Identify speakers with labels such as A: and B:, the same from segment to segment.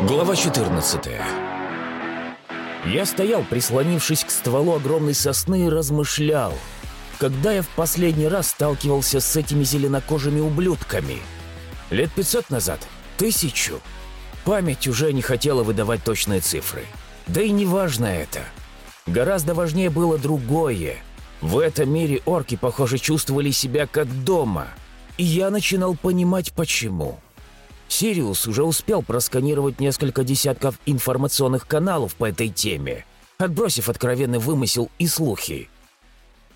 A: Глава 14 Я стоял, прислонившись к стволу огромной сосны и размышлял, когда я в последний раз сталкивался с этими зеленокожими ублюдками. Лет 500 назад? Тысячу? Память уже не хотела выдавать точные цифры. Да и не важно это. Гораздо важнее было другое. В этом мире орки, похоже, чувствовали себя как дома. И я начинал понимать, почему. Сириус уже успел просканировать несколько десятков информационных каналов по этой теме, отбросив откровенный вымысел и слухи.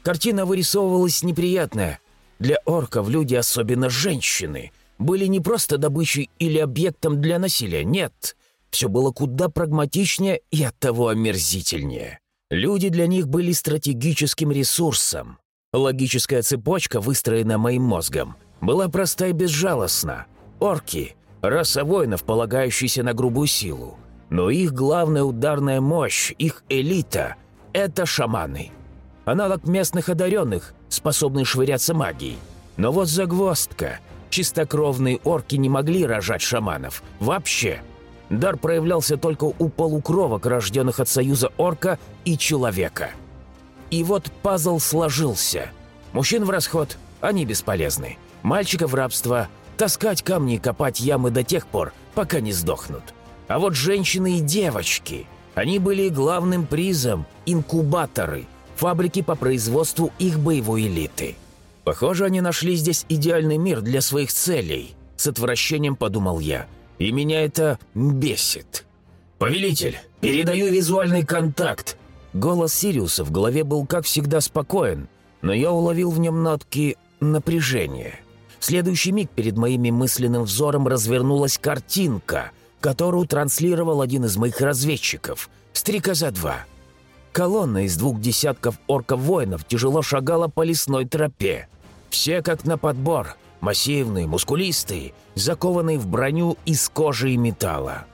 A: Картина вырисовывалась неприятная. Для орков люди, особенно женщины, были не просто добычей или объектом для насилия, нет. Все было куда прагматичнее и оттого омерзительнее. Люди для них были стратегическим ресурсом. Логическая цепочка, выстроенная моим мозгом, была проста и безжалостна. Орки Раса воинов, полагающаяся на грубую силу. Но их главная ударная мощь, их элита – это шаманы. Аналог местных одаренных, способный швыряться магией. Но вот загвоздка. Чистокровные орки не могли рожать шаманов. Вообще. Дар проявлялся только у полукровок, рожденных от союза орка и человека. И вот пазл сложился. Мужчин в расход, они бесполезны. Мальчиков в рабство – таскать камни и копать ямы до тех пор, пока не сдохнут. А вот женщины и девочки, они были главным призом, инкубаторы, фабрики по производству их боевой элиты. Похоже, они нашли здесь идеальный мир для своих целей, с отвращением подумал я, и меня это бесит. «Повелитель, передаю визуальный контакт!» Голос Сириуса в голове был, как всегда, спокоен, но я уловил в нем нотки напряжения. Следующий миг перед моим мысленным взором развернулась картинка, которую транслировал один из моих разведчиков – «Стрекоза-2». Колонна из двух десятков орков-воинов тяжело шагала по лесной тропе. Все как на подбор, массивные, мускулистые, закованные в броню из кожи и металла.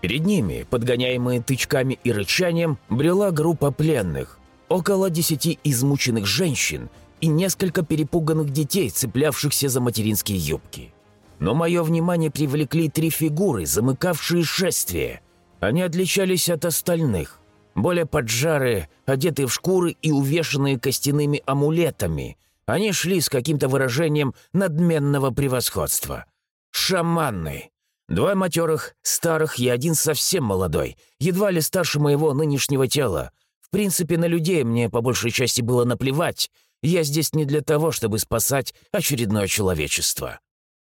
A: Перед ними, подгоняемые тычками и рычанием, брела группа пленных. Около десяти измученных женщин – и несколько перепуганных детей, цеплявшихся за материнские юбки. Но мое внимание привлекли три фигуры, замыкавшие шествие. Они отличались от остальных. Более поджарые, одетые в шкуры и увешанные костяными амулетами. Они шли с каким-то выражением надменного превосходства. Шаманы. Два матерых, старых и один совсем молодой, едва ли старше моего нынешнего тела. В принципе, на людей мне по большей части было наплевать, я здесь не для того, чтобы спасать очередное человечество.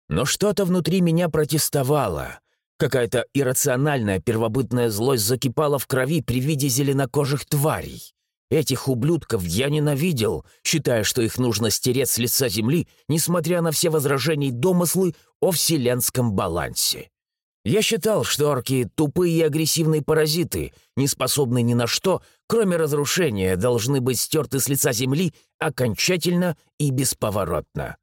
A: Но что-то внутри меня протестовало. Какая-то иррациональная первобытная злость закипала в крови при виде зеленокожих тварей. Этих ублюдков я ненавидел, считая, что их нужно стереть с лица земли, несмотря на все возражения и домыслы о вселенском балансе. Я считал, что орки — тупые и агрессивные паразиты, не способные ни на что, кроме разрушения, должны быть стерты с лица земли окончательно и бесповоротно.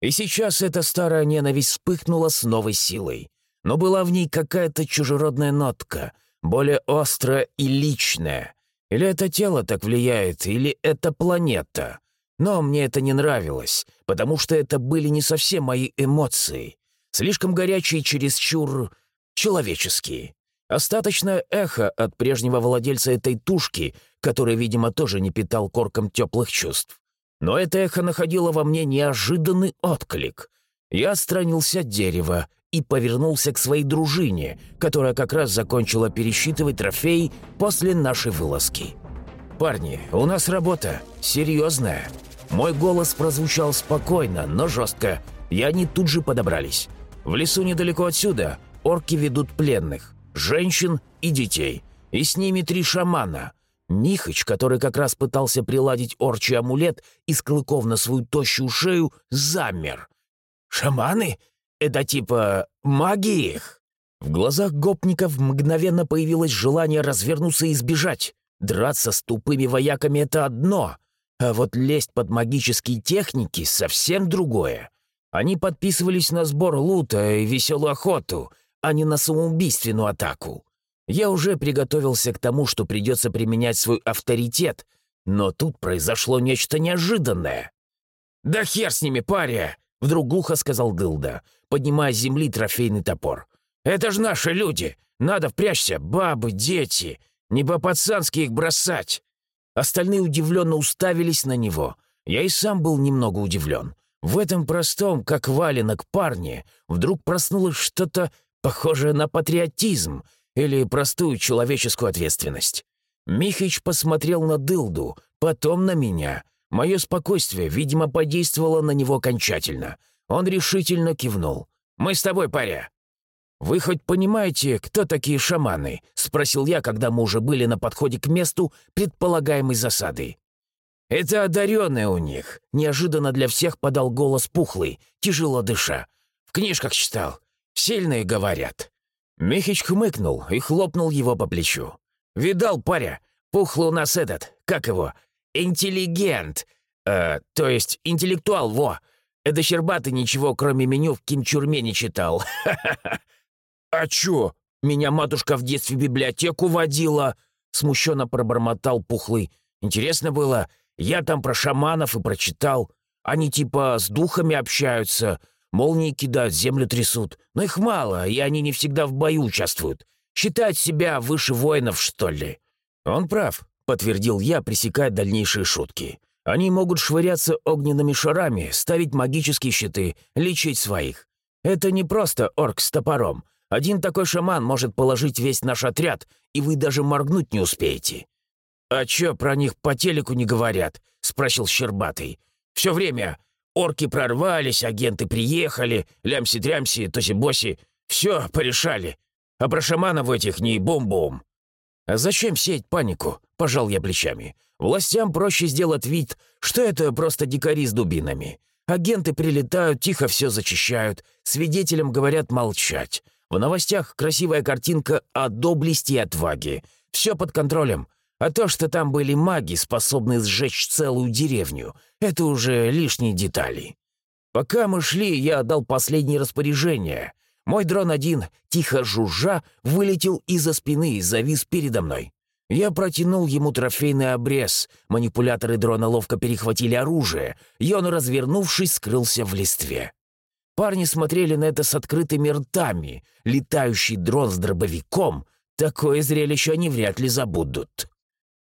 A: И сейчас эта старая ненависть вспыхнула с новой силой. Но была в ней какая-то чужеродная нотка, более острая и личная. Или это тело так влияет, или это планета. Но мне это не нравилось, потому что это были не совсем мои эмоции. Слишком горячие, чересчур человеческие. Остаточное эхо от прежнего владельца этой тушки, который, видимо, тоже не питал корком теплых чувств. Но это эхо находило во мне неожиданный отклик. Я отстранился от дерева и повернулся к своей дружине, которая как раз закончила пересчитывать трофеи после нашей вылазки. «Парни, у нас работа. Серьезная». Мой голос прозвучал спокойно, но жестко, и они тут же подобрались. В лесу недалеко отсюда орки ведут пленных, женщин и детей. И с ними три шамана. Нихач, который как раз пытался приладить орчий амулет из клыков на свою тощую шею, замер. «Шаманы? Это типа маги их?» В глазах гопников мгновенно появилось желание развернуться и сбежать. Драться с тупыми вояками — это одно, а вот лезть под магические техники — совсем другое. Они подписывались на сбор лута и веселую охоту — а не на самоубийственную атаку. Я уже приготовился к тому, что придется применять свой авторитет, но тут произошло нечто неожиданное. «Да хер с ними, паря!» — вдруг глухо сказал Дылда, поднимая с земли трофейный топор. «Это ж наши люди! Надо впрячься, бабы, дети. Не по-пацански их бросать!» Остальные удивленно уставились на него. Я и сам был немного удивлен. В этом простом, как валенок, парне вдруг проснулось что-то похожее на патриотизм или простую человеческую ответственность. Михич посмотрел на Дылду, потом на меня. Мое спокойствие, видимо, подействовало на него окончательно. Он решительно кивнул. «Мы с тобой, паря». «Вы хоть понимаете, кто такие шаманы?» — спросил я, когда мы уже были на подходе к месту предполагаемой засады. «Это одаренные у них», — неожиданно для всех подал голос пухлый, тяжело дыша. «В книжках читал. Сильные говорят». Михич хмыкнул и хлопнул его по плечу. «Видал, паря, пухлый у нас этот, как его, интеллигент, э, то есть интеллектуал, во. Это Щербатый ничего, кроме меню, в кимчурме не читал. «А чё? Меня матушка в детстве в библиотеку водила!» Смущенно пробормотал Пухлый. «Интересно было, я там про шаманов и прочитал. Они типа с духами общаются, молнии кидают, землю трясут. Но их мало, и они не всегда в бою участвуют. Считают себя выше воинов, что ли?» «Он прав», — подтвердил я, пресекая дальнейшие шутки. «Они могут швыряться огненными шарами, ставить магические щиты, лечить своих. Это не просто орк с топором. Один такой шаман может положить весь наш отряд, и вы даже моргнуть не успеете. «А чё про них по телеку не говорят?» — спросил Щербатый. «Все время орки прорвались, агенты приехали, лямси-трямси, тоси-боси. Все порешали. А про шаманов этих не бум-бум». «А зачем сеять панику?» — пожал я плечами. «Властям проще сделать вид, что это просто дикари с дубинами. Агенты прилетают, тихо все зачищают, свидетелям говорят молчать. В новостях красивая картинка о доблести и отваге. Все под контролем. А то, что там были маги, способные сжечь целую деревню, это уже лишние детали. Пока мы шли, я отдал последнее распоряжение. Мой дрон один, тихо жужжа, вылетел из-за спины и завис передо мной. Я протянул ему трофейный обрез. Манипуляторы дрона ловко перехватили оружие, и он, развернувшись, скрылся в листве. Парни смотрели на это с открытыми ртами. Летающий дрон с дробовиком — такое зрелище они вряд ли забудут.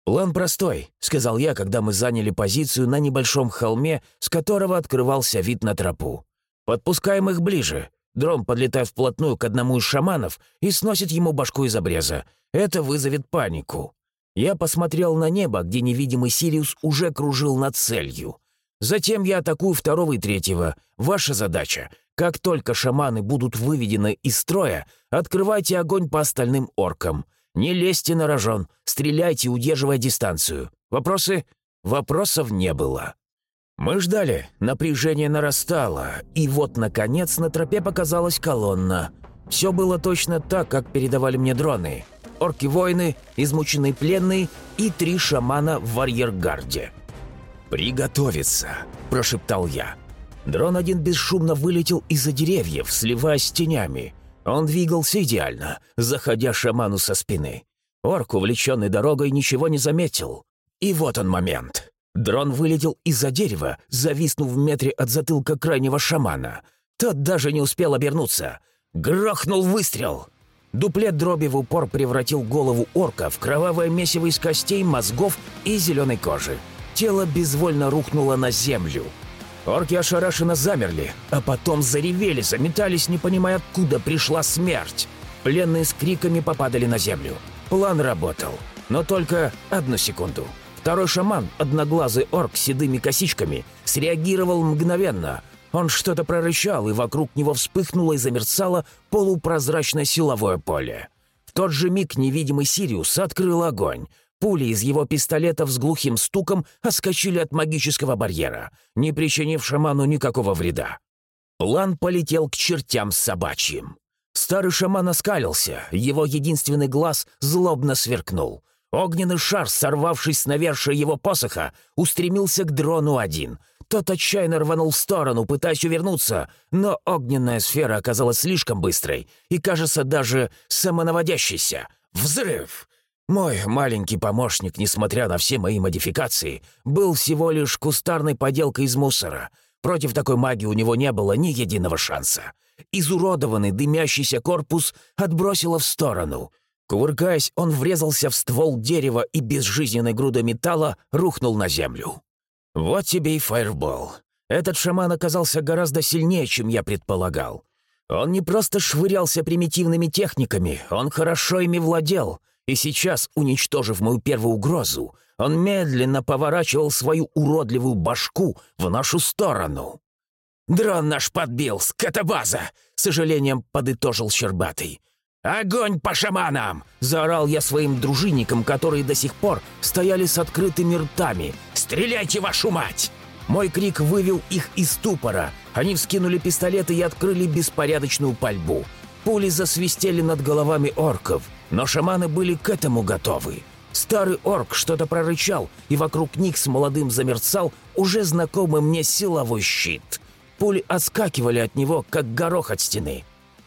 A: «План простой», — сказал я, когда мы заняли позицию на небольшом холме, с которого открывался вид на тропу. «Подпускаем их ближе. Дрон подлетает вплотную к одному из шаманов и сносит ему башку из обреза. Это вызовет панику». Я посмотрел на небо, где невидимый Сириус уже кружил над целью. Затем я атакую второго и третьего. Ваша задача — как только шаманы будут выведены из строя, открывайте огонь по остальным оркам. Не лезьте на рожон, стреляйте, удерживая дистанцию. Вопросы? Вопросов не было. Мы ждали, напряжение нарастало, и вот, наконец, на тропе показалась колонна. Все было точно так, как передавали мне дроны. Орки-воины, измученные пленные и три шамана в арьергарде. «Приготовиться!» – прошептал я. Дрон один бесшумно вылетел из-за деревьев, сливаясь с тенями. Он двигался идеально, заходя шаману со спины. Орк, увлеченный дорогой, ничего не заметил. И вот он момент. Дрон вылетел из-за дерева, зависнув в метре от затылка крайнего шамана. Тот даже не успел обернуться. Грохнул выстрел. Дуплет дроби в упор превратил голову орка в кровавое месиво из костей, мозгов и зеленой кожи. Тело безвольно рухнуло на землю. Орки ошарашенно замерли, а потом заревели, заметались, не понимая, откуда пришла смерть. Пленные с криками попадали на землю. План работал. Но только одну секунду. Второй шаман, одноглазый орк с седыми косичками, среагировал мгновенно. Он что-то прорычал, и вокруг него вспыхнуло и замерцало полупрозрачное силовое поле. В тот же миг невидимый Сириус открыл огонь. Пули из его пистолетов с глухим стуком оскочили от магического барьера, не причинив шаману никакого вреда. План полетел к чертям собачьим. Старый шаман оскалился, его единственный глаз злобно сверкнул. Огненный шар, сорвавшись с навершия его посоха, устремился к дрону один. Тот отчаянно рванул в сторону, пытаясь увернуться, но огненная сфера оказалась слишком быстрой и, кажется, даже самонаводящейся. Взрыв! Мой маленький помощник, несмотря на все мои модификации, был всего лишь кустарной поделкой из мусора. Против такой магии у него не было ни единого шанса. Изуродованный дымящийся корпус отбросило в сторону. Кувыркаясь, он врезался в ствол дерева и безжизненной грудой металла рухнул на землю. Вот тебе и фаербол. Этот шаман оказался гораздо сильнее, чем я предполагал. Он не просто швырялся примитивными техниками, он хорошо ими владел, и сейчас, уничтожив мою первую угрозу, он медленно поворачивал свою уродливую башку в нашу сторону. «Дрон наш подбил, скотобаза!» — сожалением подытожил Щербатый. «Огонь по шаманам!» — заорал я своим дружинникам, которые до сих пор стояли с открытыми ртами. «Стреляйте, вашу мать!» Мой крик вывел их из ступора. Они вскинули пистолеты и открыли беспорядочную пальбу. Пули засвистели над головами орков, но шаманы были к этому готовы. Старый орк что-то прорычал, и вокруг них с молодым замерцал уже знакомый мне силовой щит. Пули отскакивали от него, как горох от стены.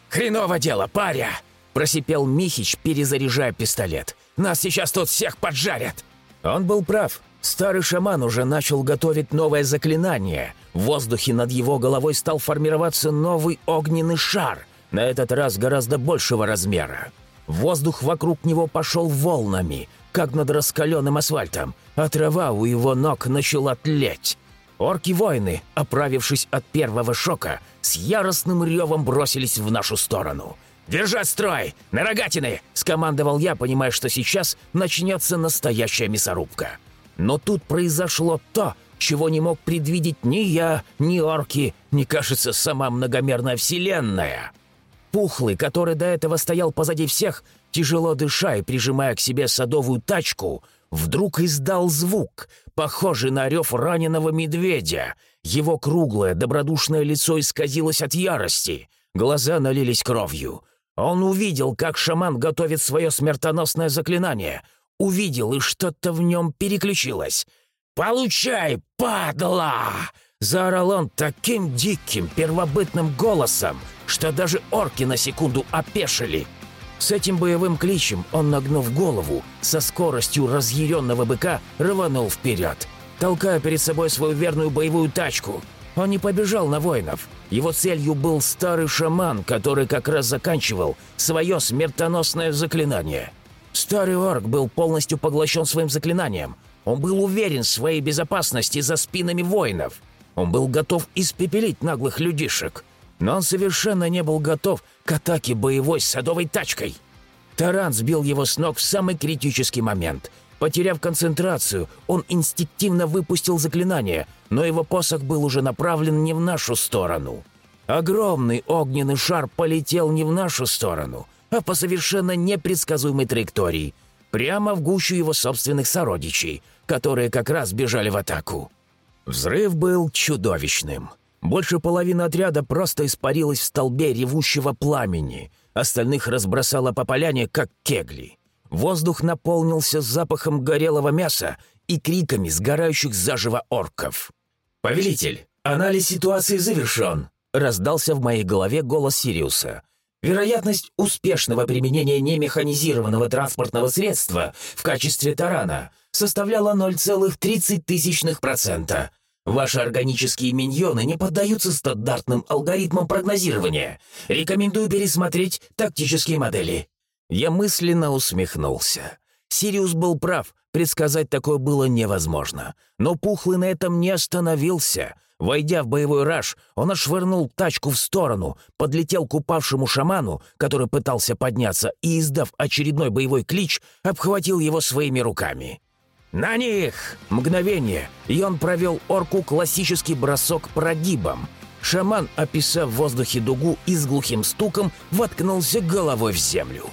A: «Хреново дело, паря!» – просипел Михич, перезаряжая пистолет. «Нас сейчас тут всех поджарят!» Он был прав. Старый шаман уже начал готовить новое заклинание. В воздухе над его головой стал формироваться новый огненный шар, на этот раз гораздо большего размера. Воздух вокруг него пошел волнами, как над раскаленным асфальтом, а трава у его ног начала тлеть. Орки-воины, оправившись от первого шока, с яростным ревом бросились в нашу сторону. «Держать строй! На рогатины!» – скомандовал я, понимая, что сейчас начнется настоящая мясорубка. Но тут произошло то, чего не мог предвидеть ни я, ни орки, ни, кажется, сама многомерная вселенная. Пухлый, который до этого стоял позади всех, тяжело дыша и прижимая к себе садовую тачку, вдруг издал звук, похожий на рев раненого медведя. Его круглое, добродушное лицо исказилось от ярости, глаза налились кровью. Он увидел, как шаман готовит свое смертоносное заклинание — увидел, и что-то в нем переключилось. «Получай, падла!» Заорал он таким диким, первобытным голосом, что даже орки на секунду опешили. С этим боевым кличем он, нагнув голову, со скоростью разъяренного быка рванул вперед, толкая перед собой свою верную боевую тачку. Он не побежал на воинов. Его целью был старый шаман, который как раз заканчивал свое смертоносное заклинание – Старый орк был полностью поглощен своим заклинанием. Он был уверен в своей безопасности за спинами воинов. Он был готов испепелить наглых людишек. Но он совершенно не был готов к атаке боевой садовой тачкой. Таран сбил его с ног в самый критический момент. Потеряв концентрацию, он инстинктивно выпустил заклинание, но его посох был уже направлен не в нашу сторону. Огромный огненный шар полетел не в нашу сторону — а по совершенно непредсказуемой траектории, прямо в гущу его собственных сородичей, которые как раз бежали в атаку. Взрыв был чудовищным. Больше половины отряда просто испарилась в столбе ревущего пламени, остальных разбросало по поляне, как кегли. Воздух наполнился запахом горелого мяса и криками сгорающих заживо орков. «Повелитель, анализ ситуации завершен!» — раздался в моей голове голос Сириуса. Вероятность успешного применения немеханизированного транспортного средства в качестве тарана составляла 0,30%. Ваши органические миньоны не поддаются стандартным алгоритмам прогнозирования. Рекомендую пересмотреть тактические модели». Я мысленно усмехнулся. Сириус был прав, предсказать такое было невозможно. Но Пухлый на этом не остановился — Войдя в боевой раж, он отшвырнул тачку в сторону, подлетел к упавшему шаману, который пытался подняться, и, издав очередной боевой клич, обхватил его своими руками. «На них!» Мгновение, и он провел орку классический бросок прогибом. Шаман, описав в воздухе дугу и с глухим стуком, воткнулся головой в землю.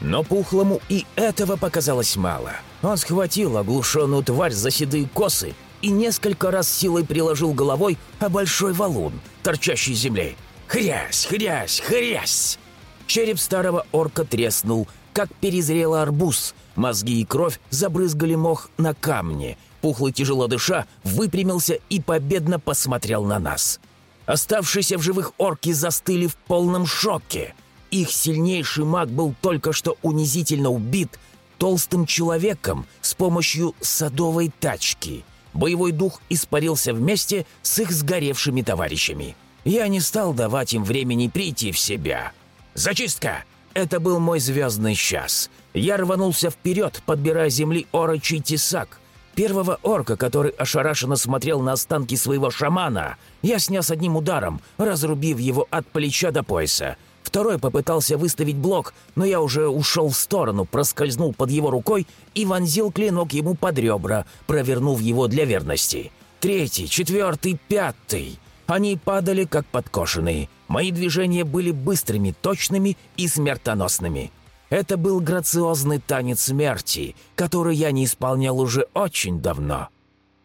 A: Но Пухлому и этого показалось мало. Он схватил оглушенную тварь за седые косы и несколько раз силой приложил головой о большой валун, торчащий земли. «Хрясь, хрясь, хрясь!» Череп старого орка треснул, как перезрелый арбуз. Мозги и кровь забрызгали мох на камне. Пухлый, тяжело дыша, выпрямился и победно посмотрел на нас. Оставшиеся в живых орки застыли в полном шоке. Их сильнейший маг был только что унизительно убит толстым человеком с помощью садовой тачки – боевой дух испарился вместе с их сгоревшими товарищами. Я не стал давать им времени прийти в себя. «Зачистка!» Это был мой звездный час. Я рванулся вперед, подбирая земли орочий тесак. Первого орка, который ошарашенно смотрел на останки своего шамана, я снес одним ударом, разрубив его от плеча до пояса. Второй попытался выставить блок, но я уже ушел в сторону, проскользнул под его рукой и вонзил клинок ему под ребра, провернув его для верности. Третий, четвертый, пятый. Они падали, как подкошенные. Мои движения были быстрыми, точными и смертоносными. Это был грациозный танец смерти, который я не исполнял уже очень давно.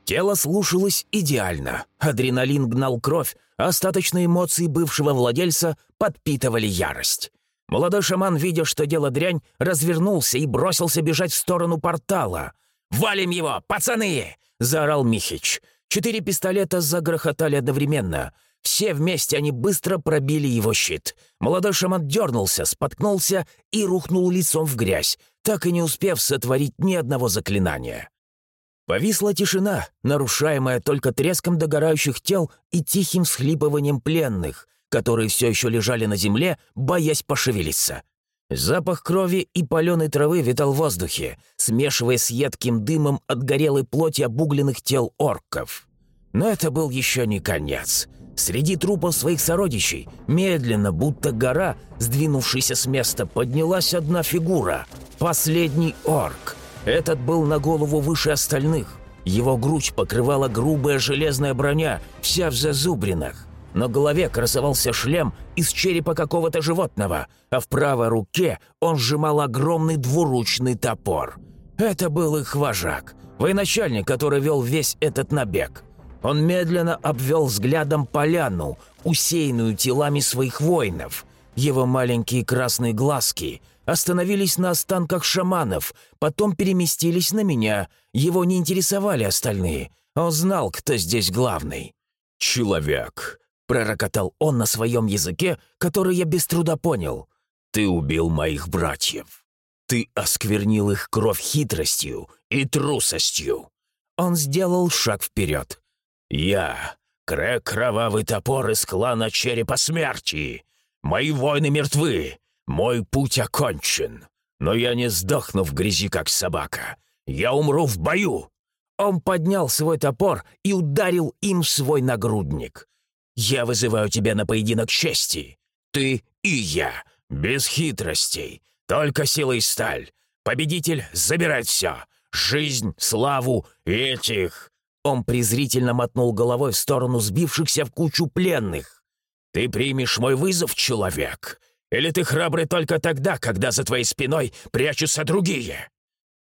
A: Тело слушалось идеально. Адреналин гнал кровь, а остаточные эмоции бывшего владельца подпитывали ярость. Молодой шаман, видя, что дело дрянь, развернулся и бросился бежать в сторону портала. «Валим его, пацаны!» — заорал Михич. Четыре пистолета загрохотали одновременно. Все вместе они быстро пробили его щит. Молодой шаман дернулся, споткнулся и рухнул лицом в грязь, так и не успев сотворить ни одного заклинания. Повисла тишина, нарушаемая только треском догорающих тел и тихим схлипыванием пленных, которые все еще лежали на земле, боясь пошевелиться. Запах крови и паленой травы витал в воздухе, смешиваясь с едким дымом от горелой плоти обугленных тел орков. Но это был еще не конец. Среди трупов своих сородичей, медленно, будто гора, сдвинувшаяся с места, поднялась одна фигура — последний орк. Этот был на голову выше остальных. Его грудь покрывала грубая железная броня, вся в зазубринах. На голове красовался шлем из черепа какого-то животного, а в правой руке он сжимал огромный двуручный топор. Это был их вожак, военачальник, который вел весь этот набег. Он медленно обвел взглядом поляну, усеянную телами своих воинов. Его маленькие красные глазки остановились на останках шаманов, потом переместились на меня. Его не интересовали остальные. Он знал, кто здесь главный. «Человек», пророкотал он на своем языке, который я без труда понял. «Ты убил моих братьев. Ты осквернил их кровь хитростью и трусостью». Он сделал шаг вперед. «Я — Крэк Кровавый Топор из клана Черепа Смерти. Мои воины мертвы. Мой путь окончен. Но я не сдохну в грязи, как собака. Я умру в бою». Он поднял свой топор и ударил им свой нагрудник. Я вызываю тебя на поединок чести. Ты и я. Без хитростей. Только сила и сталь. Победитель забирает все. Жизнь, славу этих...» Он презрительно мотнул головой в сторону сбившихся в кучу пленных. «Ты примешь мой вызов, человек? Или ты храбрый только тогда, когда за твоей спиной прячутся другие?»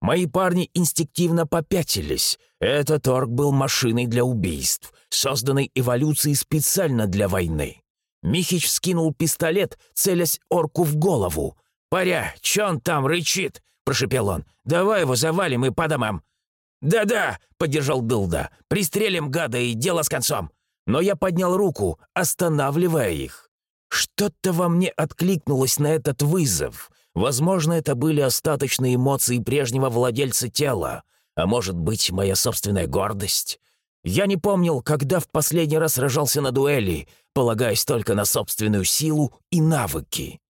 A: Мои парни инстинктивно попятились. Этот орк был машиной для убийств, созданной эволюцией специально для войны. Михич скинул пистолет, целясь орку в голову. «Паря, чё он там рычит?» — прошепел он. «Давай его завалим и по домам». «Да-да», — поддержал Дылда. «Пристрелим гада и дело с концом». Но я поднял руку, останавливая их. Что-то во мне откликнулось на этот вызов. Возможно, это были остаточные эмоции прежнего владельца тела, а может быть, моя собственная гордость. Я не помнил, когда в последний раз сражался на дуэли, полагаясь только на собственную силу и навыки.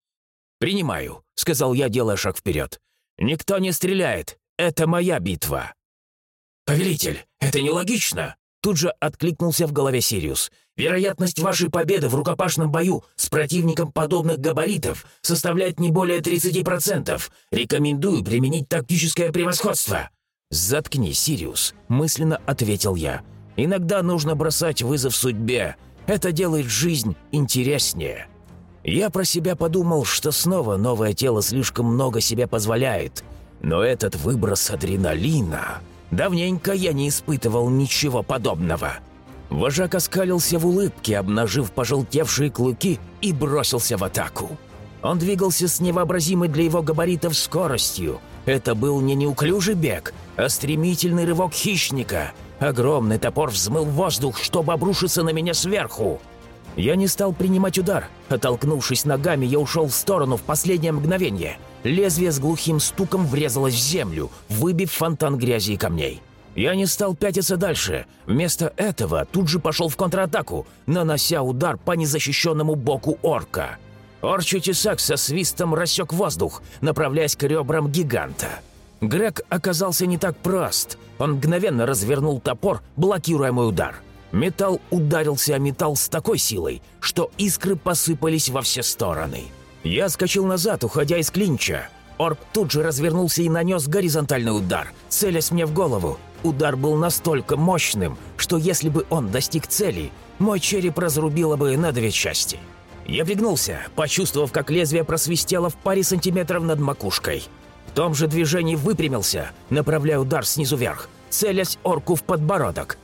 A: «Принимаю», — сказал я, делая шаг вперед. «Никто не стреляет. Это моя битва». «Повелитель, это нелогично!» Тут же откликнулся в голове Сириус. «Вероятность вашей победы в рукопашном бою с противником подобных габаритов составляет не более 30%. Рекомендую применить тактическое превосходство». «Заткни, Сириус», — мысленно ответил я. «Иногда нужно бросать вызов судьбе. Это делает жизнь интереснее». Я про себя подумал, что снова новое тело слишком много себе позволяет. Но этот выброс адреналина... Давненько я не испытывал ничего подобного. Вожак оскалился в улыбке, обнажив пожелтевшие клыки и бросился в атаку. Он двигался с невообразимой для его габаритов скоростью. Это был не неуклюжий бег, а стремительный рывок хищника. Огромный топор взмыл воздух, чтобы обрушиться на меня сверху. Я не стал принимать удар. Оттолкнувшись ногами, я ушел в сторону в последнее мгновение. Лезвие с глухим стуком врезалось в землю, выбив фонтан грязи и камней. Я не стал пятиться дальше. Вместо этого тут же пошел в контратаку, нанося удар по незащищенному боку орка. Орчий тесак со свистом рассек воздух, направляясь к ребрам гиганта. Грег оказался не так прост. Он мгновенно развернул топор, блокируя мой удар. Металл ударился о металл с такой силой, что искры посыпались во все стороны. Я скочил назад, уходя из клинча. Орк тут же развернулся и нанес горизонтальный удар, целясь мне в голову. Удар был настолько мощным, что если бы он достиг цели, мой череп разрубило бы на две части. Я пригнулся, почувствовав, как лезвие просвистело в паре сантиметров над макушкой. В том же движении выпрямился, направляя удар снизу вверх, целясь орку в подбородок.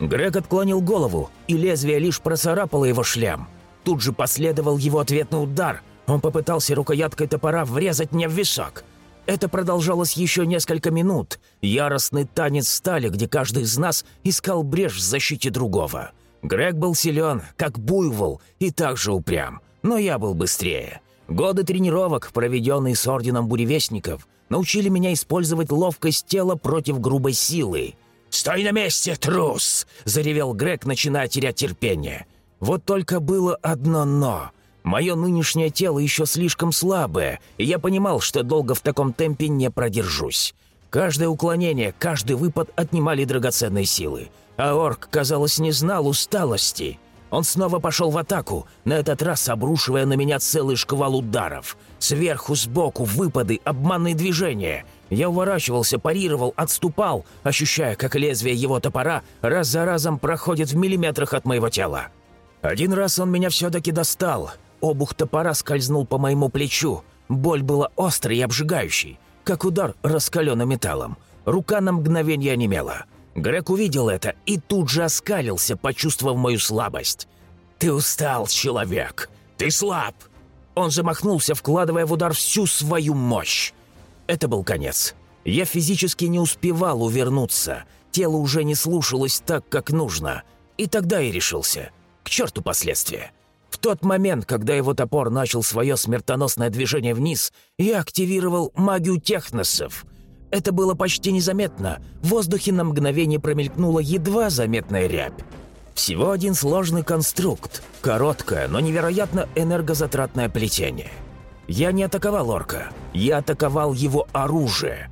A: Грег отклонил голову, и лезвие лишь процарапало его шлем. Тут же последовал его ответный удар. Он попытался рукояткой топора врезать мне в висок. Это продолжалось еще несколько минут. Яростный танец стали, где каждый из нас искал брешь в защите другого. Грег был силен, как буйвол, и также упрям. Но я был быстрее. Годы тренировок, проведенные с Орденом Буревестников, научили меня использовать ловкость тела против грубой силы. «Стой на месте, трус!» – заревел Грег, начиная терять терпение. Вот только было одно «но». Мое нынешнее тело еще слишком слабое, и я понимал, что долго в таком темпе не продержусь. Каждое уклонение, каждый выпад отнимали драгоценные силы. А орк, казалось, не знал усталости. Он снова пошел в атаку, на этот раз обрушивая на меня целый шквал ударов. Сверху, сбоку, выпады, обманные движения. Я уворачивался, парировал, отступал, ощущая, как лезвие его топора раз за разом проходит в миллиметрах от моего тела. Один раз он меня все-таки достал, Обух топора скользнул по моему плечу. Боль была острой и обжигающей, как удар раскаленным металлом. Рука на мгновение онемела. Грег увидел это и тут же оскалился, почувствовав мою слабость. «Ты устал, человек! Ты слаб!» Он замахнулся, вкладывая в удар всю свою мощь. Это был конец. Я физически не успевал увернуться. Тело уже не слушалось так, как нужно. И тогда я решился. К черту последствия. В тот момент, когда его топор начал свое смертоносное движение вниз, я активировал магию техносов. Это было почти незаметно. В воздухе на мгновение промелькнула едва заметная рябь. Всего один сложный конструкт. Короткое, но невероятно энергозатратное плетение. Я не атаковал орка. Я атаковал его оружие.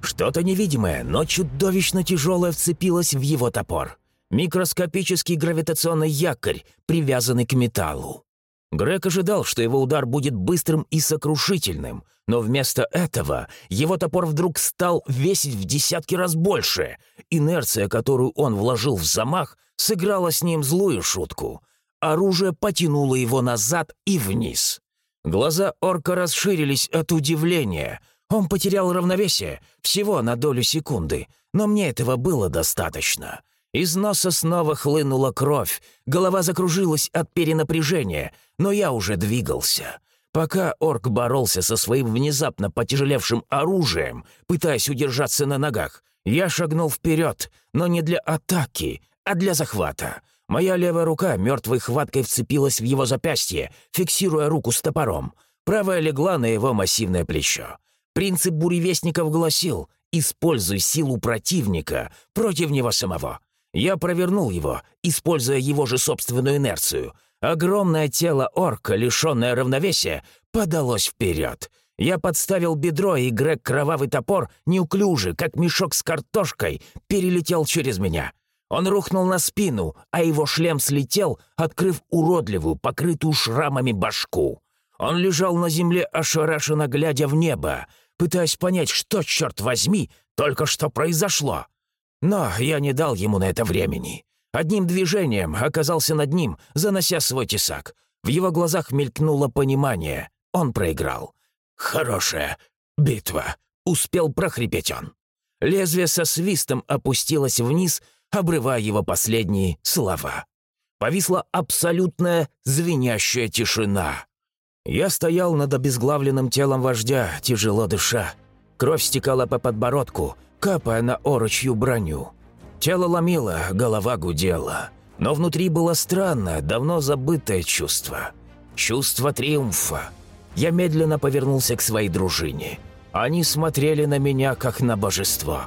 A: Что-то невидимое, но чудовищно тяжелое вцепилось в его топор микроскопический гравитационный якорь, привязанный к металлу. Грег ожидал, что его удар будет быстрым и сокрушительным, но вместо этого его топор вдруг стал весить в десятки раз больше. Инерция, которую он вложил в замах, сыграла с ним злую шутку. Оружие потянуло его назад и вниз. Глаза орка расширились от удивления. Он потерял равновесие всего на долю секунды, но мне этого было достаточно. Из носа снова хлынула кровь, голова закружилась от перенапряжения, но я уже двигался. Пока орк боролся со своим внезапно потяжелевшим оружием, пытаясь удержаться на ногах, я шагнул вперед, но не для атаки, а для захвата. Моя левая рука мертвой хваткой вцепилась в его запястье, фиксируя руку с топором. Правая легла на его массивное плечо. Принцип буревестников гласил «Используй силу противника против него самого». Я провернул его, используя его же собственную инерцию. Огромное тело орка, лишенное равновесия, подалось вперед. Я подставил бедро, и Грег кровавый топор, неуклюже, как мешок с картошкой, перелетел через меня. Он рухнул на спину, а его шлем слетел, открыв уродливую, покрытую шрамами башку. Он лежал на земле, ошарашенно глядя в небо, пытаясь понять, что, черт возьми, только что произошло. Но я не дал ему на это времени. Одним движением оказался над ним, занося свой тесак. В его глазах мелькнуло понимание. Он проиграл. «Хорошая битва», — успел прохрипеть он. Лезвие со свистом опустилось вниз, обрывая его последние слова. Повисла абсолютная звенящая тишина. Я стоял над обезглавленным телом вождя, тяжело дыша. Кровь стекала по подбородку, капая на орочью броню. Тело ломило, голова гудела. Но внутри было странное, давно забытое чувство. Чувство триумфа. Я медленно повернулся к своей дружине. Они смотрели на меня, как на божество.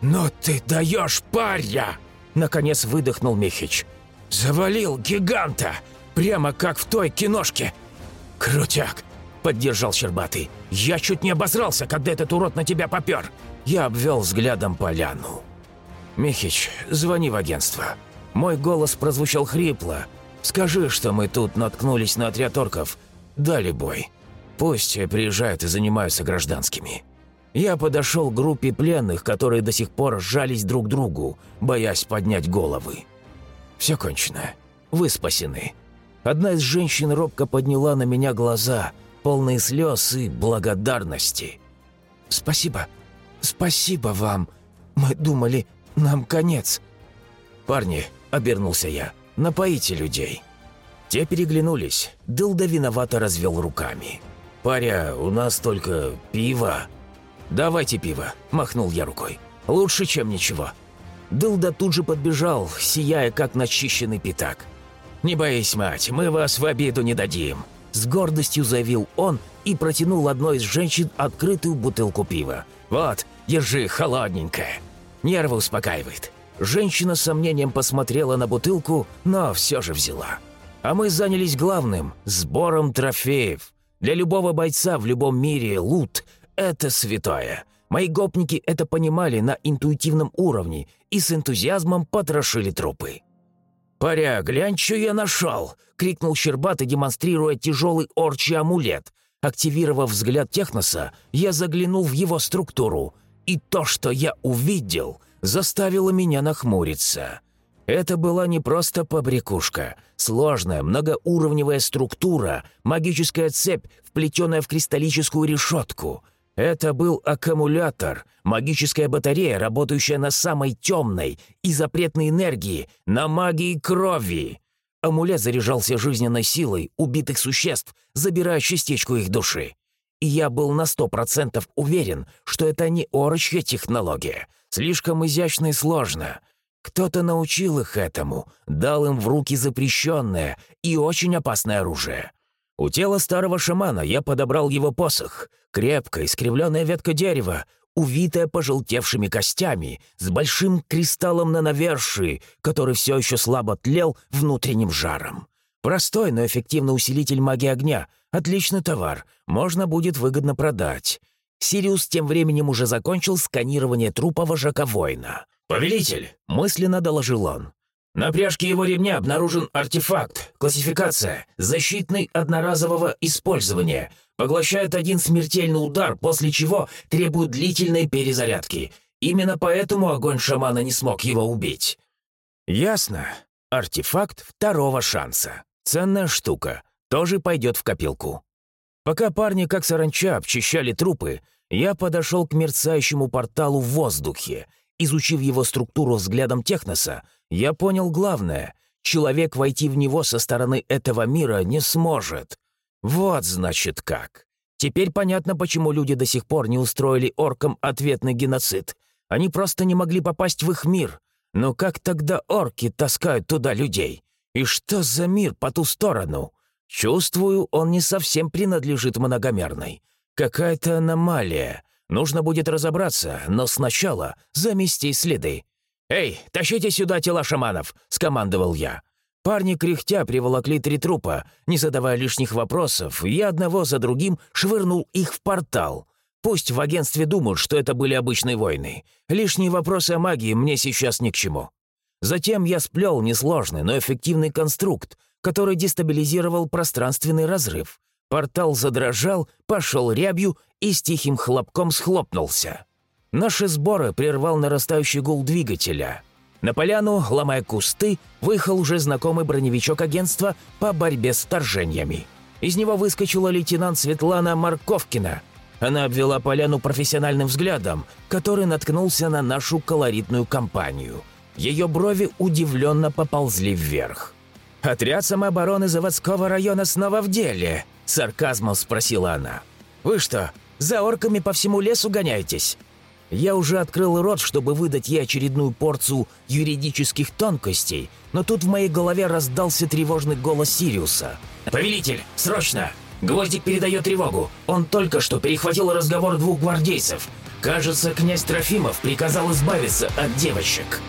A: «Ну ты даешь, паря!» Наконец выдохнул Михич. «Завалил гиганта! Прямо как в той киношке!» «Крутяк!» – поддержал Щербатый. «Я чуть не обосрался, когда этот урод на тебя попер!» Я обвел взглядом поляну. «Михич, звони в агентство». Мой голос прозвучал хрипло. «Скажи, что мы тут наткнулись на отряд орков. Дали бой. Пусть приезжают и занимаются гражданскими». Я подошел к группе пленных, которые до сих пор сжались друг к другу, боясь поднять головы. «Все кончено. Вы спасены». Одна из женщин робко подняла на меня глаза, полные слез и благодарности. «Спасибо. Спасибо вам. Мы думали, нам конец». «Парни», — обернулся я, — «напоите людей». Те переглянулись. Дылда виновато развел руками. «Паря, у нас только пиво». «Давайте пиво», – махнул я рукой. «Лучше, чем ничего». Дылда тут же подбежал, сияя, как начищенный пятак. «Не боись, мать, мы вас в обиду не дадим», – с гордостью заявил он и протянул одной из женщин открытую бутылку пива. «Вот, держи, холодненькое». Нервы успокаивает. Женщина с сомнением посмотрела на бутылку, но все же взяла. А мы занялись главным – сбором трофеев. Для любого бойца в любом мире лут это святое. Мои гопники это понимали на интуитивном уровне и с энтузиазмом потрошили трупы. «Паря, глянь, что я нашел!» — крикнул Щербатый, демонстрируя тяжелый орчий амулет. Активировав взгляд Техноса, я заглянул в его структуру, и то, что я увидел, заставило меня нахмуриться. Это была не просто побрякушка, сложная, многоуровневая структура, магическая цепь, вплетенная в кристаллическую решетку — это был аккумулятор, магическая батарея, работающая на самой темной и запретной энергии, на магии крови. Амулет заряжался жизненной силой убитых существ, забирая частичку их души. И я был на сто процентов уверен, что это не орочья технология. Слишком изящно и сложно. Кто-то научил их этому, дал им в руки запрещенное и очень опасное оружие. У тела старого шамана я подобрал его посох. Крепкая, искривленная ветка дерева, увитая пожелтевшими костями, с большим кристаллом на навершии, который все еще слабо тлел внутренним жаром. Простой, но эффективный усилитель магии огня. Отличный товар. Можно будет выгодно продать. Сириус тем временем уже закончил сканирование трупа вожака воина. «Повелитель!» — мысленно доложил он. На пряжке его ремня обнаружен артефакт. Классификация. Защитный одноразового использования. Поглощает один смертельный удар, после чего требует длительной перезарядки. Именно поэтому огонь шамана не смог его убить. Ясно. Артефакт второго шанса. Ценная штука. Тоже пойдет в копилку. Пока парни, как саранча, обчищали трупы, я подошел к мерцающему порталу в воздухе. Изучив его структуру взглядом Техноса, я понял главное. Человек войти в него со стороны этого мира не сможет. Вот значит как. Теперь понятно, почему люди до сих пор не устроили оркам ответный геноцид. Они просто не могли попасть в их мир. Но как тогда орки таскают туда людей? И что за мир по ту сторону? Чувствую, он не совсем принадлежит многомерной. Какая-то аномалия. Нужно будет разобраться, но сначала замести следы. «Эй, тащите сюда тела шаманов!» — скомандовал я. Парни кряхтя приволокли три трупа. Не задавая лишних вопросов, я одного за другим швырнул их в портал. Пусть в агентстве думают, что это были обычные войны. Лишние вопросы о магии мне сейчас ни к чему. Затем я сплел несложный, но эффективный конструкт, который дестабилизировал пространственный разрыв. Портал задрожал, пошел рябью и с тихим хлопком схлопнулся. Наши сборы прервал нарастающий гул двигателя. На поляну, ломая кусты, выехал уже знакомый броневичок агентства по борьбе с вторжениями. Из него выскочила лейтенант Светлана Марковкина. Она обвела поляну профессиональным взглядом, который наткнулся на нашу колоритную компанию. Ее брови удивленно поползли вверх. «Отряд самообороны заводского района снова в деле?» – сарказмом спросила она. «Вы что, за орками по всему лесу гоняетесь?» Я уже открыл рот, чтобы выдать ей очередную порцию юридических тонкостей, но тут в моей голове раздался тревожный голос Сириуса. «Повелитель, срочно! Гвоздик передает тревогу. Он только что перехватил разговор двух гвардейцев. Кажется, князь Трофимов приказал избавиться от девочек.